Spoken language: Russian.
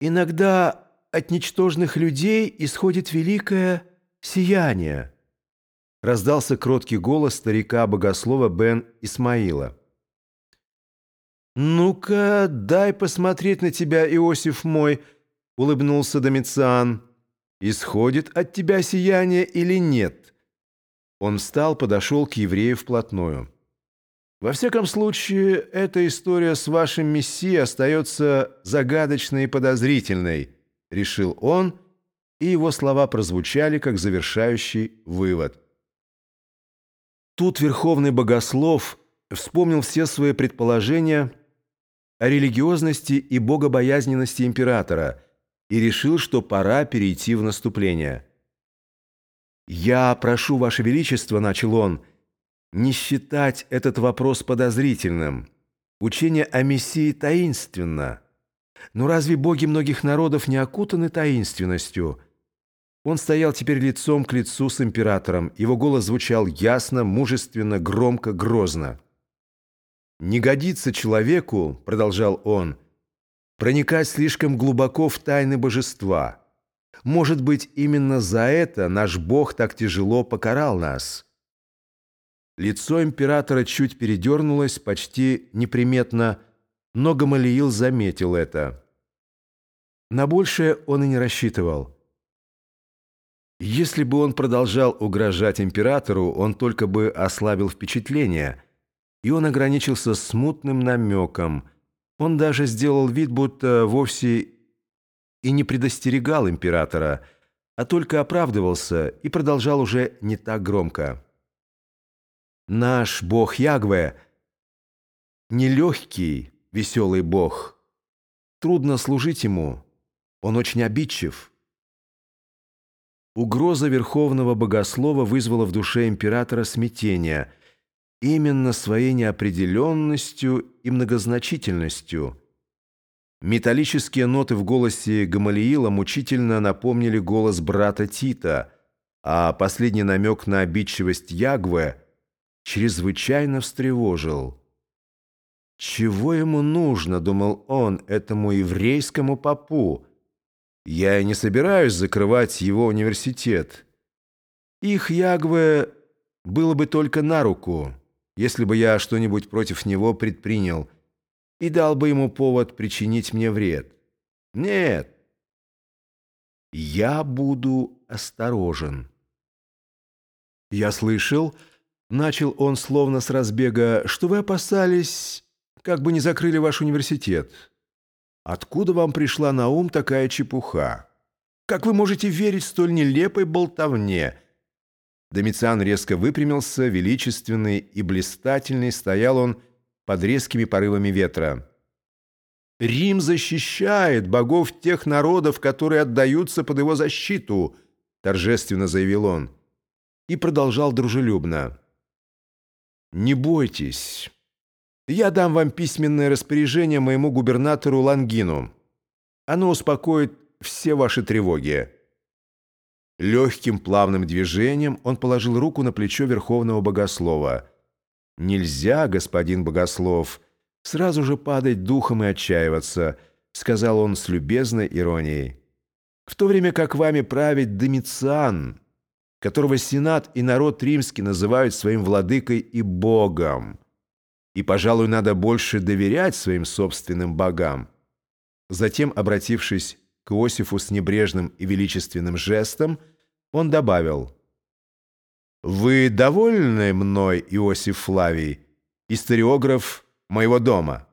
Иногда от ничтожных людей исходит великое сияние. Раздался кроткий голос старика-богослова Бен Исмаила. «Ну-ка, дай посмотреть на тебя, Иосиф мой», — улыбнулся Домициан. «Исходит от тебя сияние или нет?» Он встал, подошел к еврею вплотную. Во всяком случае, эта история с вашим мессией остается загадочной и подозрительной, решил он, и его слова прозвучали как завершающий вывод. Тут верховный богослов вспомнил все свои предположения о религиозности и богобоязненности императора и решил, что пора перейти в наступление. «Я прошу, Ваше Величество», — начал он, — не считать этот вопрос подозрительным. Учение о Мессии таинственно. Но разве боги многих народов не окутаны таинственностью? Он стоял теперь лицом к лицу с императором. Его голос звучал ясно, мужественно, громко, грозно. «Не годится человеку, — продолжал он, — проникать слишком глубоко в тайны божества. Может быть, именно за это наш Бог так тяжело покарал нас». Лицо императора чуть передернулось, почти неприметно, но Гамалиил заметил это. На большее он и не рассчитывал. Если бы он продолжал угрожать императору, он только бы ослабил впечатление, и он ограничился смутным намеком. Он даже сделал вид, будто вовсе и не предостерегал императора, а только оправдывался и продолжал уже не так громко. Наш бог Ягве — нелегкий, веселый бог. Трудно служить ему, он очень обидчив. Угроза верховного богослова вызвала в душе императора смятение именно своей неопределенностью и многозначительностью. Металлические ноты в голосе Гамалиила мучительно напомнили голос брата Тита, а последний намек на обидчивость Ягве — чрезвычайно встревожил. «Чего ему нужно?» — думал он, этому еврейскому попу. «Я не собираюсь закрывать его университет. Их Ягве было бы только на руку, если бы я что-нибудь против него предпринял и дал бы ему повод причинить мне вред. Нет, я буду осторожен». Я слышал... Начал он словно с разбега, что вы опасались, как бы не закрыли ваш университет. Откуда вам пришла на ум такая чепуха? Как вы можете верить столь нелепой болтовне?» Домициан резко выпрямился, величественный и блистательный, стоял он под резкими порывами ветра. «Рим защищает богов тех народов, которые отдаются под его защиту», торжественно заявил он. И продолжал дружелюбно. «Не бойтесь. Я дам вам письменное распоряжение моему губернатору Лангину. Оно успокоит все ваши тревоги». Легким плавным движением он положил руку на плечо Верховного Богослова. «Нельзя, господин Богослов, сразу же падать духом и отчаиваться», сказал он с любезной иронией. «В то время как вами правит Домициан» которого Сенат и народ римский называют своим владыкой и Богом. И, пожалуй, надо больше доверять своим собственным богам. Затем, обратившись к Иосифу с небрежным и величественным жестом, он добавил, «Вы довольны мной, Иосиф Флавий, историограф моего дома?»